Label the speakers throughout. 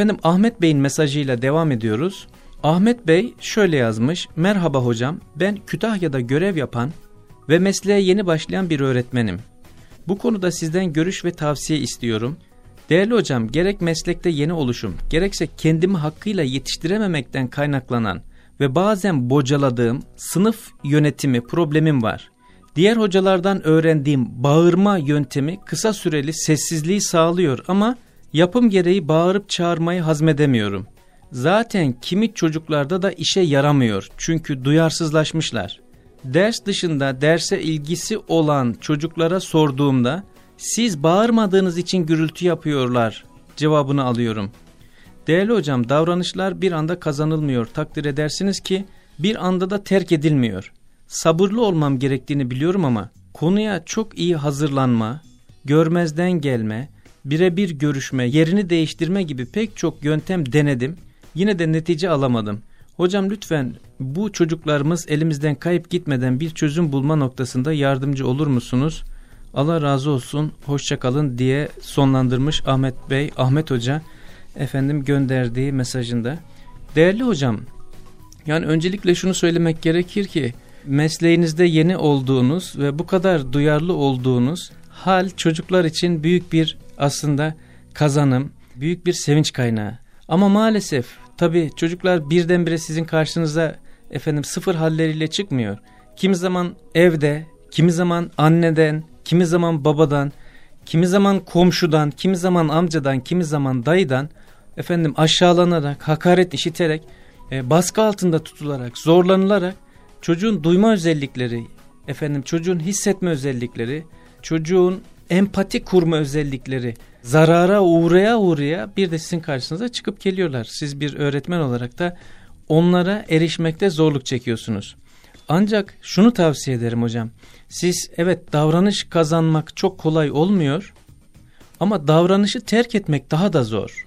Speaker 1: Efendim Ahmet Bey'in mesajıyla devam ediyoruz. Ahmet Bey şöyle yazmış. Merhaba hocam ben Kütahya'da görev yapan ve mesleğe yeni başlayan bir öğretmenim. Bu konuda sizden görüş ve tavsiye istiyorum. Değerli hocam gerek meslekte yeni oluşum gerekse kendimi hakkıyla yetiştirememekten kaynaklanan ve bazen bocaladığım sınıf yönetimi problemim var. Diğer hocalardan öğrendiğim bağırma yöntemi kısa süreli sessizliği sağlıyor ama yapım gereği bağırıp çağırmayı hazmedemiyorum. Zaten kimi çocuklarda da işe yaramıyor çünkü duyarsızlaşmışlar. Ders dışında derse ilgisi olan çocuklara sorduğumda siz bağırmadığınız için gürültü yapıyorlar cevabını alıyorum. Değerli hocam davranışlar bir anda kazanılmıyor takdir edersiniz ki bir anda da terk edilmiyor. Sabırlı olmam gerektiğini biliyorum ama konuya çok iyi hazırlanma, görmezden gelme, birebir görüşme, yerini değiştirme gibi pek çok yöntem denedim. Yine de netice alamadım. Hocam lütfen bu çocuklarımız elimizden kayıp gitmeden bir çözüm bulma noktasında yardımcı olur musunuz? Allah razı olsun, hoşçakalın diye sonlandırmış Ahmet Bey, Ahmet Hoca efendim gönderdiği mesajında. Değerli hocam, yani öncelikle şunu söylemek gerekir ki mesleğinizde yeni olduğunuz ve bu kadar duyarlı olduğunuz hal çocuklar için büyük bir aslında kazanım, büyük bir sevinç kaynağı. Ama maalesef tabi çocuklar birdenbire sizin karşınıza efendim sıfır halleriyle çıkmıyor. Kimi zaman evde, kimi zaman anneden, kimi zaman babadan, kimi zaman komşudan, kimi zaman amcadan, kimi zaman dayıdan efendim aşağılanarak, hakaret işiterek, e, baskı altında tutularak, zorlanılarak çocuğun duyma özellikleri, efendim çocuğun hissetme özellikleri, çocuğun empati kurma özellikleri zarara uğraya uğraya bir de sizin karşınıza çıkıp geliyorlar. Siz bir öğretmen olarak da onlara erişmekte zorluk çekiyorsunuz. Ancak şunu tavsiye ederim hocam. Siz evet davranış kazanmak çok kolay olmuyor ama davranışı terk etmek daha da zor.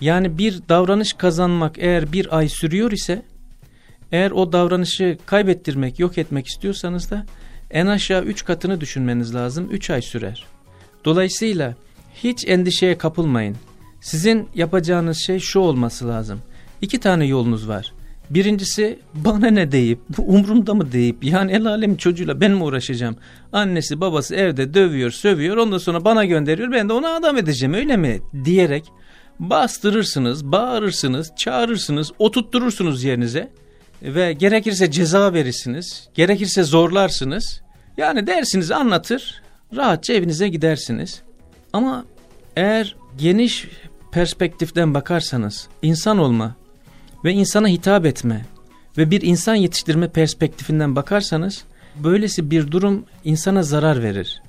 Speaker 1: Yani bir davranış kazanmak eğer bir ay sürüyor ise eğer o davranışı kaybettirmek, yok etmek istiyorsanız da en aşağı 3 katını düşünmeniz lazım. 3 ay sürer. Dolayısıyla hiç endişeye kapılmayın. Sizin yapacağınız şey şu olması lazım. İki tane yolunuz var. Birincisi bana ne deyip, bu umrumda mı deyip, yani el alem çocuğuyla ben mi uğraşacağım? Annesi babası evde dövüyor, sövüyor, ondan sonra bana gönderiyor, ben de ona adam edeceğim öyle mi? Diyerek bastırırsınız, bağırırsınız, çağırırsınız, oturtturursunuz yerinize ve gerekirse ceza verirsiniz, gerekirse zorlarsınız. Yani dersinizi anlatır, rahatça evinize gidersiniz. Ama eğer geniş perspektiften bakarsanız insan olma ve insana hitap etme ve bir insan yetiştirme perspektifinden bakarsanız böylesi bir durum insana zarar verir.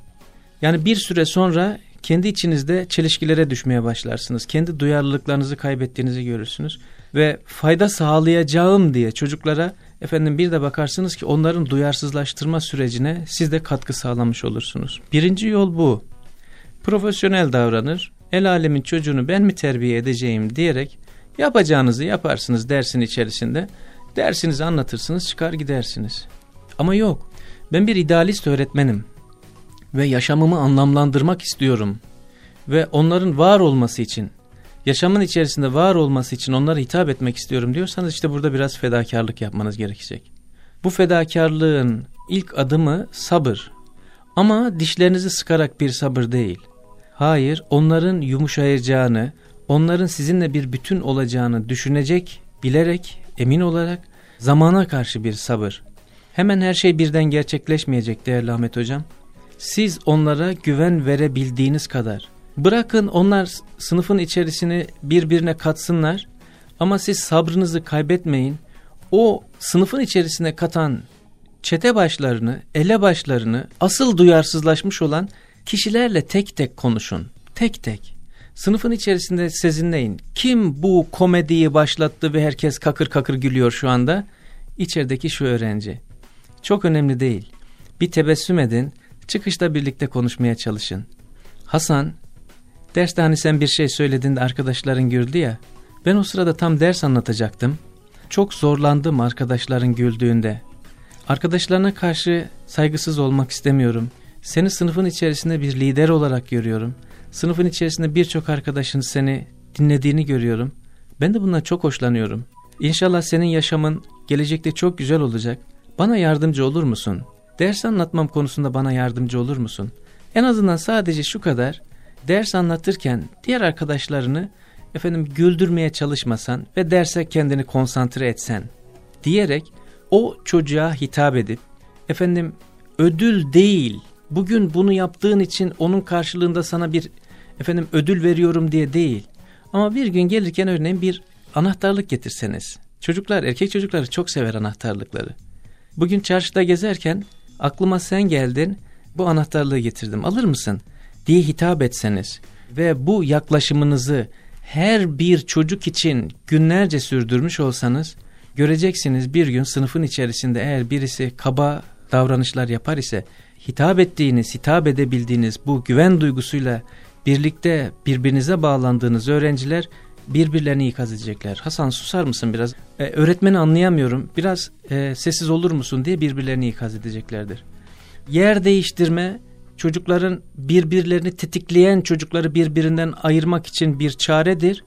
Speaker 1: Yani bir süre sonra kendi içinizde çelişkilere düşmeye başlarsınız. Kendi duyarlılıklarınızı kaybettiğinizi görürsünüz ve fayda sağlayacağım diye çocuklara efendim bir de bakarsınız ki onların duyarsızlaştırma sürecine siz de katkı sağlamış olursunuz. Birinci yol bu. Profesyonel davranır. El alemin çocuğunu ben mi terbiye edeceğim diyerek yapacağınızı yaparsınız dersin içerisinde. Dersinizi anlatırsınız çıkar gidersiniz. Ama yok. Ben bir idealist öğretmenim ve yaşamımı anlamlandırmak istiyorum ve onların var olması için yaşamın içerisinde var olması için onlara hitap etmek istiyorum diyorsanız işte burada biraz fedakarlık yapmanız gerekecek. Bu fedakarlığın ilk adımı sabır. Ama dişlerinizi sıkarak bir sabır değil. Hayır, onların yumuşayacağını, onların sizinle bir bütün olacağını düşünecek, bilerek, emin olarak zamana karşı bir sabır. Hemen her şey birden gerçekleşmeyecek değerli Ahmet Hocam. Siz onlara güven verebildiğiniz kadar, Bırakın onlar sınıfın içerisini birbirine katsınlar ama siz sabrınızı kaybetmeyin. O sınıfın içerisine katan çete başlarını, ele başlarını, asıl duyarsızlaşmış olan kişilerle tek tek konuşun. Tek tek. Sınıfın içerisinde sezinleyin. Kim bu komediyi başlattı ve herkes kakır kakır gülüyor şu anda? İçerideki şu öğrenci. Çok önemli değil. Bir tebessüm edin, çıkışta birlikte konuşmaya çalışın. Hasan Derste hani sen bir şey söylediğinde arkadaşların güldü ya. Ben o sırada tam ders anlatacaktım. Çok zorlandım arkadaşların güldüğünde. Arkadaşlarına karşı saygısız olmak istemiyorum. Seni sınıfın içerisinde bir lider olarak görüyorum. Sınıfın içerisinde birçok arkadaşın seni dinlediğini görüyorum. Ben de bundan çok hoşlanıyorum. İnşallah senin yaşamın gelecekte çok güzel olacak. Bana yardımcı olur musun? Ders anlatmam konusunda bana yardımcı olur musun? En azından sadece şu kadar ders anlatırken diğer arkadaşlarını efendim güldürmeye çalışmasan ve derse kendini konsantre etsen diyerek o çocuğa hitap edip efendim ödül değil bugün bunu yaptığın için onun karşılığında sana bir efendim ödül veriyorum diye değil. Ama bir gün gelirken örneğin bir anahtarlık getirseniz. Çocuklar erkek çocukları çok sever anahtarlıkları. Bugün çarşıda gezerken aklıma sen geldin bu anahtarlığı getirdim. Alır mısın diye hitap etseniz ve bu yaklaşımınızı her bir çocuk için günlerce sürdürmüş olsanız göreceksiniz bir gün sınıfın içerisinde eğer birisi kaba davranışlar yapar ise hitap ettiğiniz, hitap edebildiğiniz bu güven duygusuyla birlikte birbirinize bağlandığınız öğrenciler birbirlerini ikaz edecekler. Hasan susar mısın biraz? Ee, öğretmeni anlayamıyorum. Biraz e, sessiz olur musun diye birbirlerini ikaz edeceklerdir. Yer değiştirme çocukların birbirlerini tetikleyen çocukları birbirinden ayırmak için bir çaredir.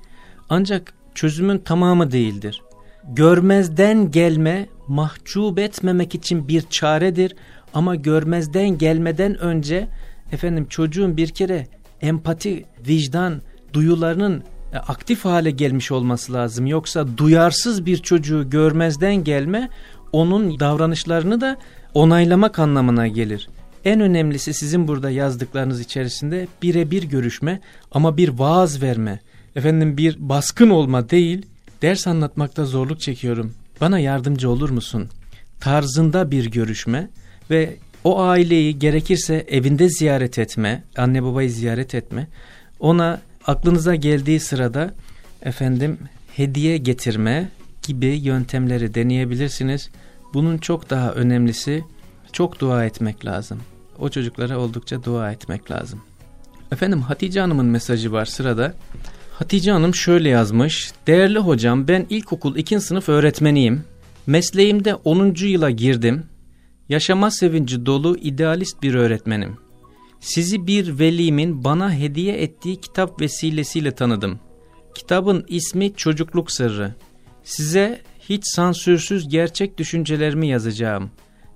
Speaker 1: Ancak çözümün tamamı değildir. Görmezden gelme mahcup etmemek için bir çaredir ama görmezden gelmeden önce efendim çocuğun bir kere empati, vicdan, duyularının e, aktif hale gelmiş olması lazım. Yoksa duyarsız bir çocuğu görmezden gelme onun davranışlarını da onaylamak anlamına gelir. En önemlisi sizin burada yazdıklarınız içerisinde birebir görüşme ama bir vaaz verme. Efendim bir baskın olma değil, ders anlatmakta zorluk çekiyorum. Bana yardımcı olur musun? Tarzında bir görüşme ve o aileyi gerekirse evinde ziyaret etme, anne babayı ziyaret etme. Ona aklınıza geldiği sırada efendim hediye getirme gibi yöntemleri deneyebilirsiniz. Bunun çok daha önemlisi çok dua etmek lazım. O çocuklara oldukça dua etmek lazım. Efendim Hatice Hanım'ın mesajı var sırada. Hatice Hanım şöyle yazmış. Değerli hocam ben ilkokul 2. sınıf öğretmeniyim. Mesleğimde 10. yıla girdim. Yaşama sevinci dolu idealist bir öğretmenim. Sizi bir velimin bana hediye ettiği kitap vesilesiyle tanıdım. Kitabın ismi Çocukluk Sırrı. Size hiç sansürsüz gerçek düşüncelerimi yazacağım.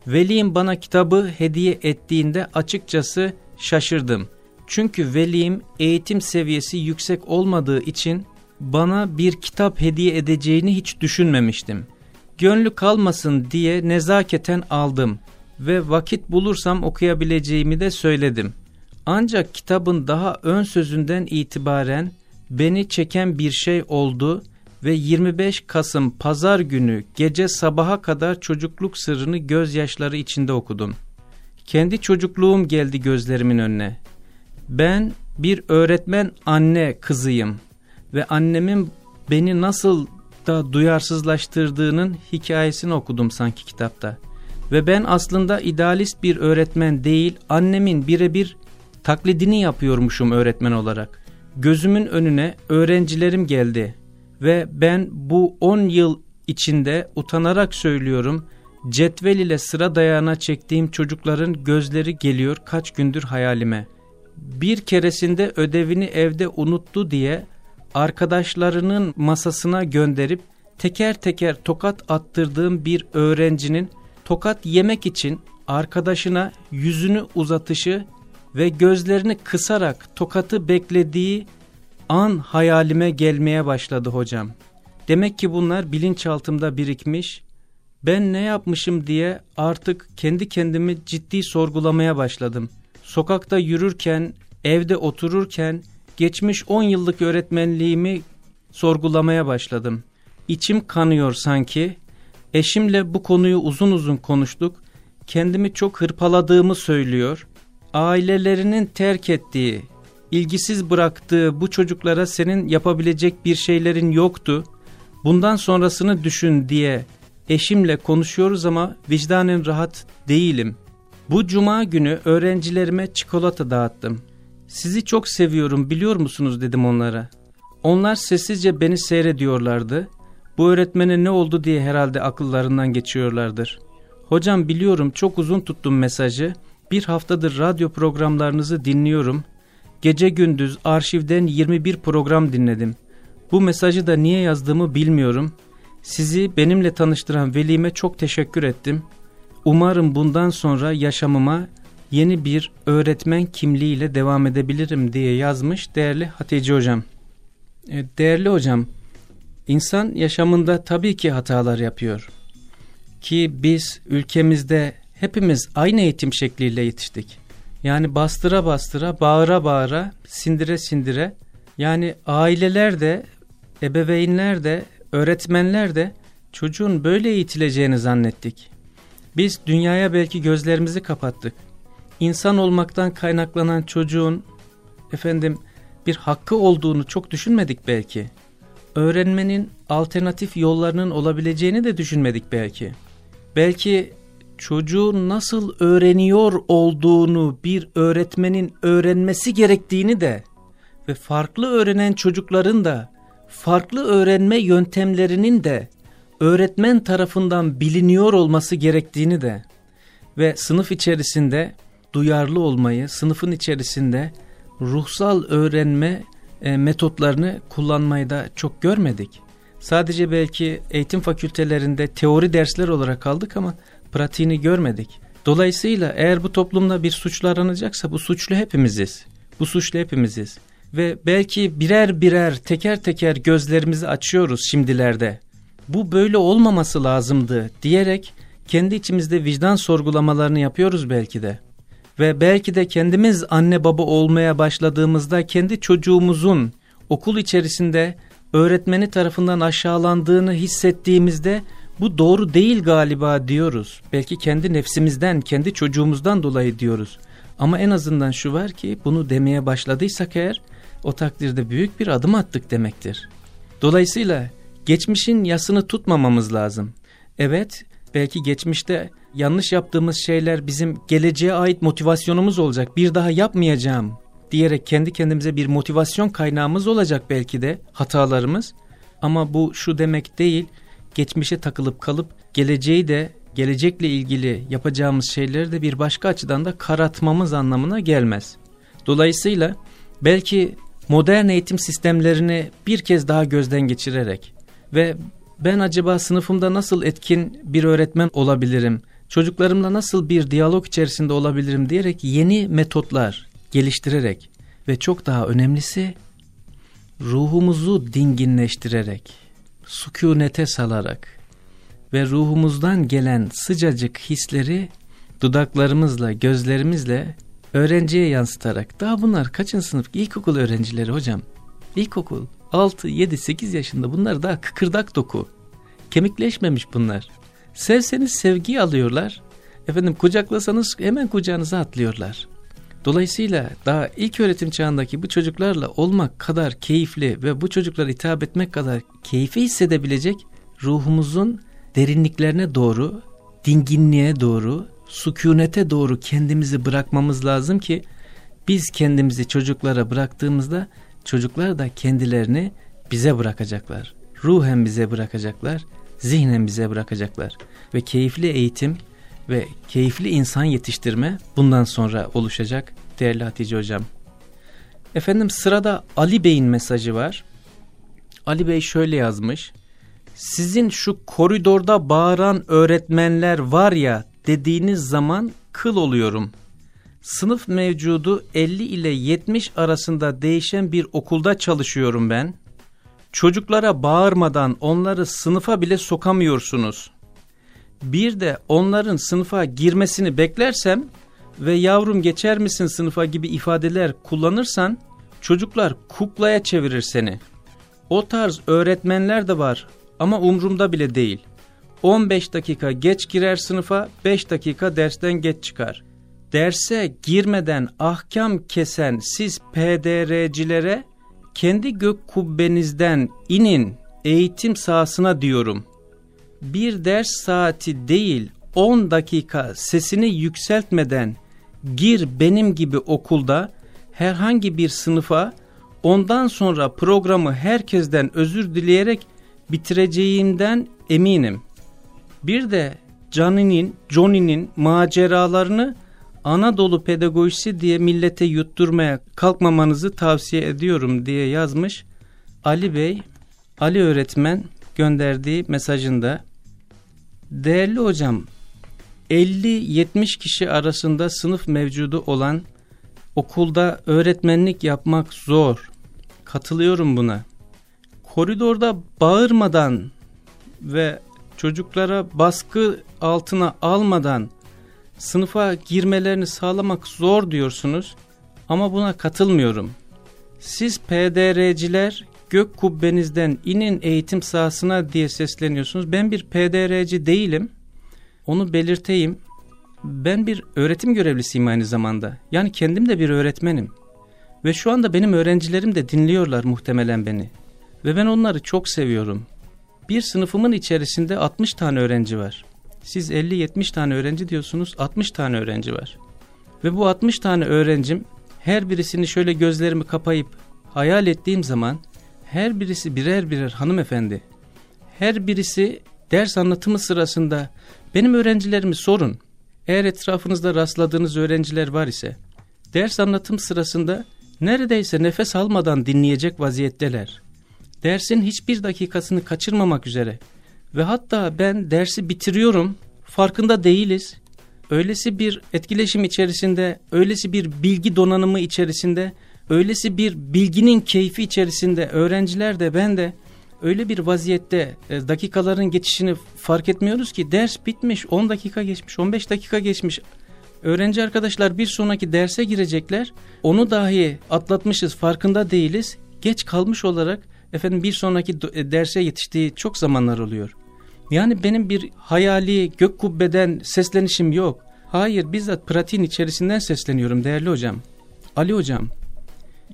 Speaker 1: Velim bana kitabı hediye ettiğinde açıkçası şaşırdım. Çünkü velim eğitim seviyesi yüksek olmadığı için bana bir kitap hediye edeceğini hiç düşünmemiştim. Gönlü kalmasın diye nezaketen aldım ve vakit bulursam okuyabileceğimi de söyledim. Ancak kitabın daha ön sözünden itibaren beni çeken bir şey oldu ve 25 Kasım pazar günü gece sabaha kadar çocukluk sırrını gözyaşları içinde okudum. Kendi çocukluğum geldi gözlerimin önüne. Ben bir öğretmen anne kızıyım ve annemin beni nasıl da duyarsızlaştırdığının hikayesini okudum sanki kitapta. Ve ben aslında idealist bir öğretmen değil, annemin birebir taklidini yapıyormuşum öğretmen olarak. Gözümün önüne öğrencilerim geldi ve ben bu 10 yıl içinde utanarak söylüyorum cetvel ile sıra dayağına çektiğim çocukların gözleri geliyor kaç gündür hayalime. Bir keresinde ödevini evde unuttu diye arkadaşlarının masasına gönderip teker teker tokat attırdığım bir öğrencinin tokat yemek için arkadaşına yüzünü uzatışı ve gözlerini kısarak tokatı beklediği an hayalime gelmeye başladı hocam. Demek ki bunlar bilinçaltımda birikmiş. Ben ne yapmışım diye artık kendi kendimi ciddi sorgulamaya başladım. Sokakta yürürken, evde otururken geçmiş 10 yıllık öğretmenliğimi sorgulamaya başladım. İçim kanıyor sanki. Eşimle bu konuyu uzun uzun konuştuk. Kendimi çok hırpaladığımı söylüyor. Ailelerinin terk ettiği, ilgisiz bıraktığı bu çocuklara senin yapabilecek bir şeylerin yoktu. Bundan sonrasını düşün diye eşimle konuşuyoruz ama vicdanen rahat değilim. Bu cuma günü öğrencilerime çikolata dağıttım. Sizi çok seviyorum biliyor musunuz dedim onlara. Onlar sessizce beni seyrediyorlardı. Bu öğretmene ne oldu diye herhalde akıllarından geçiyorlardır. Hocam biliyorum çok uzun tuttum mesajı. Bir haftadır radyo programlarınızı dinliyorum. Gece gündüz arşivden 21 program dinledim. Bu mesajı da niye yazdığımı bilmiyorum. Sizi benimle tanıştıran velime çok teşekkür ettim. Umarım bundan sonra yaşamıma yeni bir öğretmen kimliğiyle devam edebilirim diye yazmış değerli Hatice Hocam. E, değerli hocam, insan yaşamında tabii ki hatalar yapıyor. Ki biz ülkemizde hepimiz aynı eğitim şekliyle yetiştik. Yani bastıra bastıra, bağıra bağıra, sindire sindire. Yani aileler de, ebeveynler de, öğretmenler de çocuğun böyle eğitileceğini zannettik. Biz dünyaya belki gözlerimizi kapattık. İnsan olmaktan kaynaklanan çocuğun efendim bir hakkı olduğunu çok düşünmedik belki. Öğrenmenin alternatif yollarının olabileceğini de düşünmedik belki. Belki çocuğun nasıl öğreniyor olduğunu bir öğretmenin öğrenmesi gerektiğini de ve farklı öğrenen çocukların da farklı öğrenme yöntemlerinin de öğretmen tarafından biliniyor olması gerektiğini de ve sınıf içerisinde duyarlı olmayı, sınıfın içerisinde ruhsal öğrenme e, metotlarını kullanmayı da çok görmedik. Sadece belki eğitim fakültelerinde teori dersler olarak aldık ama pratiğini görmedik. Dolayısıyla eğer bu toplumda bir suçlu aranacaksa bu suçlu hepimiziz. Bu suçlu hepimiziz. Ve belki birer birer teker teker gözlerimizi açıyoruz şimdilerde. Bu böyle olmaması lazımdı diyerek kendi içimizde vicdan sorgulamalarını yapıyoruz belki de. Ve belki de kendimiz anne baba olmaya başladığımızda kendi çocuğumuzun okul içerisinde öğretmeni tarafından aşağılandığını hissettiğimizde bu doğru değil galiba diyoruz. Belki kendi nefsimizden, kendi çocuğumuzdan dolayı diyoruz. Ama en azından şu var ki bunu demeye başladıysak eğer o takdirde büyük bir adım attık demektir. Dolayısıyla geçmişin yasını tutmamamız lazım. Evet belki geçmişte yanlış yaptığımız şeyler bizim geleceğe ait motivasyonumuz olacak. Bir daha yapmayacağım diyerek kendi kendimize bir motivasyon kaynağımız olacak belki de hatalarımız. Ama bu şu demek değil, geçmişe takılıp kalıp geleceği de gelecekle ilgili yapacağımız şeyleri de bir başka açıdan da karatmamız anlamına gelmez. Dolayısıyla belki modern eğitim sistemlerini bir kez daha gözden geçirerek ve ben acaba sınıfımda nasıl etkin bir öğretmen olabilirim, çocuklarımla nasıl bir diyalog içerisinde olabilirim diyerek yeni metotlar geliştirerek ve çok daha önemlisi ruhumuzu dinginleştirerek, sükunete salarak ve ruhumuzdan gelen sıcacık hisleri dudaklarımızla, gözlerimizle öğrenciye yansıtarak. Daha bunlar kaçın sınıf? İlkokul öğrencileri hocam. İlkokul 6, 7, 8 yaşında bunlar daha kıkırdak doku. Kemikleşmemiş bunlar. Sevseniz sevgiyi alıyorlar. Efendim kucaklasanız hemen kucağınıza atlıyorlar. Dolayısıyla daha ilk öğretim çağındaki bu çocuklarla olmak kadar keyifli ve bu çocuklara hitap etmek kadar keyfi hissedebilecek ruhumuzun derinliklerine doğru, dinginliğe doğru, sükunete doğru kendimizi bırakmamız lazım ki biz kendimizi çocuklara bıraktığımızda çocuklar da kendilerini bize bırakacaklar. Ruhen bize bırakacaklar, zihnen bize bırakacaklar. Ve keyifli eğitim ve keyifli insan yetiştirme bundan sonra oluşacak değerli Hatice Hocam. Efendim sırada Ali Bey'in mesajı var. Ali Bey şöyle yazmış. Sizin şu koridorda bağıran öğretmenler var ya dediğiniz zaman kıl oluyorum. Sınıf mevcudu 50 ile 70 arasında değişen bir okulda çalışıyorum ben. Çocuklara bağırmadan onları sınıfa bile sokamıyorsunuz. Bir de onların sınıfa girmesini beklersem ve yavrum geçer misin sınıfa gibi ifadeler kullanırsan çocuklar kuklaya çevirir seni. O tarz öğretmenler de var ama umrumda bile değil. 15 dakika geç girer sınıfa 5 dakika dersten geç çıkar. Derse girmeden ahkam kesen siz PDR'cilere kendi gök kubbenizden inin eğitim sahasına diyorum. Bir ders saati değil 10 dakika sesini yükseltmeden gir benim gibi okulda herhangi bir sınıfa ondan sonra programı herkesten özür dileyerek bitireceğimden eminim. Bir de Johnny'nin Johnny'nin maceralarını Anadolu pedagojisi diye millete yutturmaya kalkmamanızı tavsiye ediyorum diye yazmış Ali Bey Ali öğretmen gönderdiği mesajında değerli hocam 50-70 kişi arasında sınıf mevcudu olan okulda öğretmenlik yapmak zor. Katılıyorum buna. Koridorda bağırmadan ve çocuklara baskı altına almadan sınıfa girmelerini sağlamak zor diyorsunuz ama buna katılmıyorum. Siz PDR'ciler gök kubbenizden inin eğitim sahasına diye sesleniyorsunuz. Ben bir PDR'ci değilim. Onu belirteyim. Ben bir öğretim görevlisiyim aynı zamanda. Yani kendim de bir öğretmenim. Ve şu anda benim öğrencilerim de dinliyorlar muhtemelen beni. Ve ben onları çok seviyorum. Bir sınıfımın içerisinde 60 tane öğrenci var. Siz 50-70 tane öğrenci diyorsunuz 60 tane öğrenci var. Ve bu 60 tane öğrencim her birisini şöyle gözlerimi kapayıp hayal ettiğim zaman her birisi birer birer hanımefendi. Her birisi ders anlatımı sırasında benim öğrencilerimi sorun. Eğer etrafınızda rastladığınız öğrenciler var ise ders anlatım sırasında neredeyse nefes almadan dinleyecek vaziyetteler. Dersin hiçbir dakikasını kaçırmamak üzere ve hatta ben dersi bitiriyorum farkında değiliz. Öylesi bir etkileşim içerisinde, öylesi bir bilgi donanımı içerisinde, öylesi bir bilginin keyfi içerisinde öğrenciler de ben de öyle bir vaziyette e, dakikaların geçişini fark etmiyoruz ki ders bitmiş 10 dakika geçmiş 15 dakika geçmiş öğrenci arkadaşlar bir sonraki derse girecekler onu dahi atlatmışız farkında değiliz geç kalmış olarak efendim bir sonraki e, derse yetiştiği çok zamanlar oluyor. Yani benim bir hayali gök kubbeden seslenişim yok. Hayır bizzat pratiğin içerisinden sesleniyorum değerli hocam. Ali hocam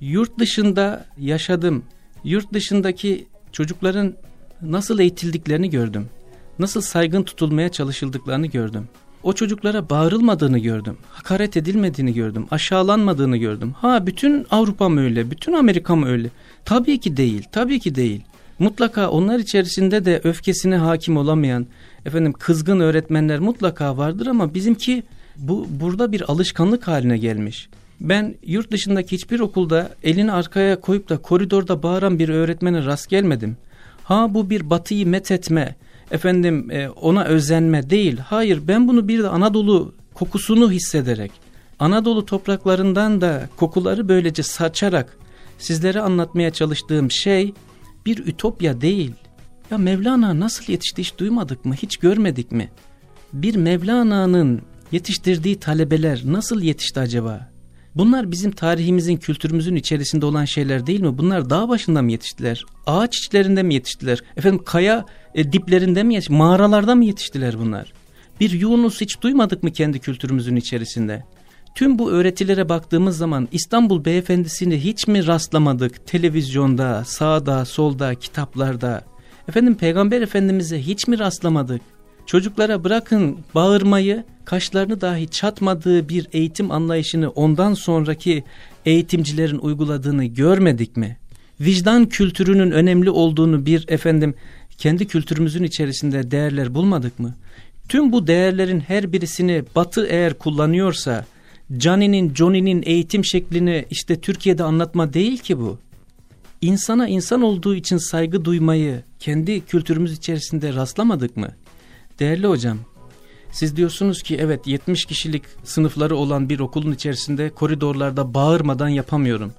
Speaker 1: yurt dışında yaşadım. Yurt dışındaki çocukların nasıl eğitildiklerini gördüm. Nasıl saygın tutulmaya çalışıldıklarını gördüm. O çocuklara bağırılmadığını gördüm. Hakaret edilmediğini gördüm. Aşağılanmadığını gördüm. Ha bütün Avrupa mı öyle? Bütün Amerika mı öyle? Tabii ki değil. Tabii ki değil. Mutlaka onlar içerisinde de öfkesine hakim olamayan, efendim kızgın öğretmenler mutlaka vardır ama bizimki bu burada bir alışkanlık haline gelmiş. Ben yurt dışındaki hiçbir okulda elini arkaya koyup da koridorda bağıran bir öğretmene rast gelmedim. Ha bu bir batıyı methetme, efendim e, ona özenme değil. Hayır ben bunu bir de Anadolu kokusunu hissederek, Anadolu topraklarından da kokuları böylece saçarak sizlere anlatmaya çalıştığım şey bir ütopya değil. Ya Mevlana nasıl yetişti hiç duymadık mı, hiç görmedik mi? Bir Mevlana'nın yetiştirdiği talebeler nasıl yetişti acaba? Bunlar bizim tarihimizin, kültürümüzün içerisinde olan şeyler değil mi? Bunlar dağ başında mı yetiştiler? Ağaç içlerinde mi yetiştiler? Efendim kaya e, diplerinde mi yetiştiler? Mağaralarda mı yetiştiler bunlar? Bir Yunus hiç duymadık mı kendi kültürümüzün içerisinde? Tüm bu öğretilere baktığımız zaman İstanbul beyefendisini hiç mi rastlamadık televizyonda, sağda, solda, kitaplarda? Efendim Peygamber Efendimiz'e hiç mi rastlamadık? Çocuklara bırakın bağırmayı, kaşlarını dahi çatmadığı bir eğitim anlayışını ondan sonraki eğitimcilerin uyguladığını görmedik mi? Vicdan kültürünün önemli olduğunu bir efendim kendi kültürümüzün içerisinde değerler bulmadık mı? Tüm bu değerlerin her birisini batı eğer kullanıyorsa, Johnny'nin, Johnny'nin eğitim şeklini işte Türkiye'de anlatma değil ki bu. İnsana insan olduğu için saygı duymayı kendi kültürümüz içerisinde rastlamadık mı? Değerli hocam, siz diyorsunuz ki evet 70 kişilik sınıfları olan bir okulun içerisinde koridorlarda bağırmadan yapamıyorum.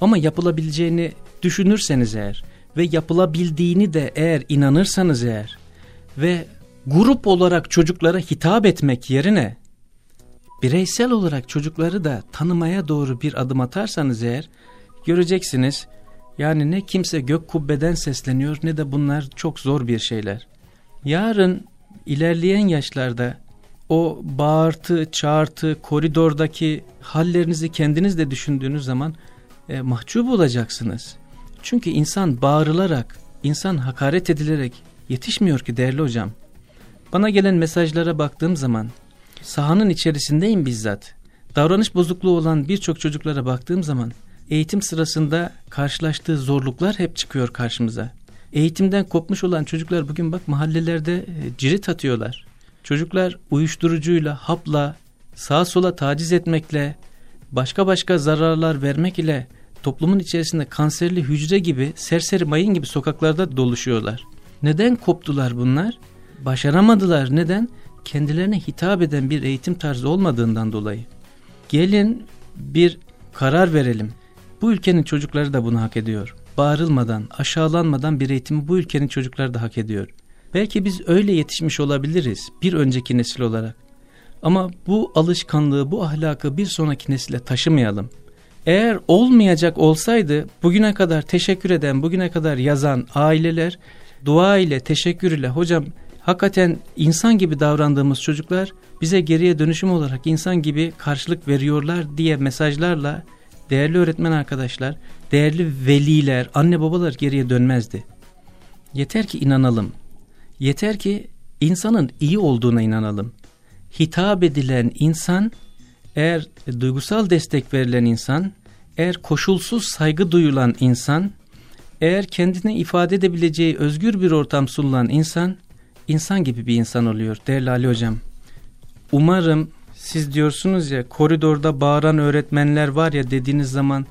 Speaker 1: Ama yapılabileceğini düşünürseniz eğer ve yapılabildiğini de eğer inanırsanız eğer ve grup olarak çocuklara hitap etmek yerine bireysel olarak çocukları da tanımaya doğru bir adım atarsanız eğer göreceksiniz yani ne kimse gök kubbeden sesleniyor ne de bunlar çok zor bir şeyler. Yarın ilerleyen yaşlarda o bağırtı, çağırtı, koridordaki hallerinizi kendiniz de düşündüğünüz zaman e, mahcup olacaksınız. Çünkü insan bağırılarak, insan hakaret edilerek yetişmiyor ki değerli hocam. Bana gelen mesajlara baktığım zaman sahanın içerisindeyim bizzat. Davranış bozukluğu olan birçok çocuklara baktığım zaman eğitim sırasında karşılaştığı zorluklar hep çıkıyor karşımıza. Eğitimden kopmuş olan çocuklar bugün bak mahallelerde e, cirit atıyorlar. Çocuklar uyuşturucuyla, hapla, sağa sola taciz etmekle, başka başka zararlar vermek ile toplumun içerisinde kanserli hücre gibi, serseri mayın gibi sokaklarda doluşuyorlar. Neden koptular bunlar? Başaramadılar. Neden? Kendilerine hitap eden bir eğitim tarzı olmadığından dolayı. Gelin bir karar verelim. Bu ülkenin çocukları da bunu hak ediyor. Bağırılmadan, aşağılanmadan bir eğitimi bu ülkenin çocukları da hak ediyor. Belki biz öyle yetişmiş olabiliriz bir önceki nesil olarak. Ama bu alışkanlığı, bu ahlakı bir sonraki nesile taşımayalım. Eğer olmayacak olsaydı bugüne kadar teşekkür eden, bugüne kadar yazan aileler dua ile, teşekkür ile hocam hakikaten insan gibi davrandığımız çocuklar bize geriye dönüşüm olarak insan gibi karşılık veriyorlar diye mesajlarla değerli öğretmen arkadaşlar, değerli veliler, anne babalar geriye dönmezdi. Yeter ki inanalım. Yeter ki insanın iyi olduğuna inanalım. Hitap edilen insan, eğer duygusal destek verilen insan, eğer koşulsuz saygı duyulan insan, eğer kendini ifade edebileceği özgür bir ortam sunulan insan, insan gibi bir insan oluyor değerli Ali Hocam. Umarım siz diyorsunuz ya koridorda bağıran öğretmenler var ya dediğiniz zaman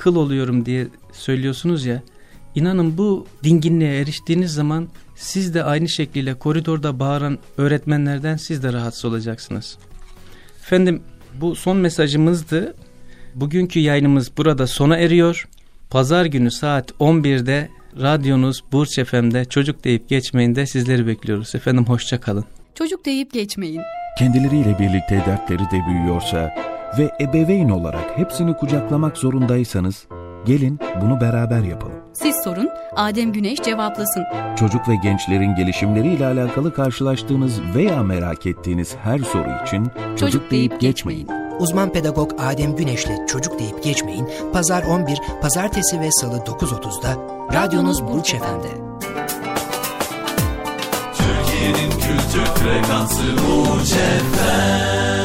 Speaker 1: kıl oluyorum diye söylüyorsunuz ya. İnanın bu dinginliğe eriştiğiniz zaman siz de aynı şekliyle koridorda bağıran öğretmenlerden siz de rahatsız olacaksınız. Efendim bu son mesajımızdı. Bugünkü yayınımız burada sona eriyor. Pazar günü saat 11'de radyonuz Burç FM'de çocuk deyip geçmeyin de sizleri bekliyoruz. Efendim hoşça kalın.
Speaker 2: Çocuk deyip geçmeyin.
Speaker 3: Kendileriyle birlikte dertleri de büyüyorsa ve ebeveyn olarak hepsini kucaklamak zorundaysanız gelin bunu beraber yapalım.
Speaker 2: Siz sorun, Adem Güneş cevaplasın.
Speaker 3: Çocuk ve gençlerin gelişimleriyle alakalı karşılaştığınız veya merak ettiğiniz her soru için çocuk, çocuk deyip geçmeyin.
Speaker 4: Uzman pedagog Adem Güneş'le Çocuk deyip geçmeyin. Pazar 11, pazartesi ve salı 9.30'da radyonuz Burç Efendi.
Speaker 5: Türkiye'nin kültür frekansı Burç Efendi.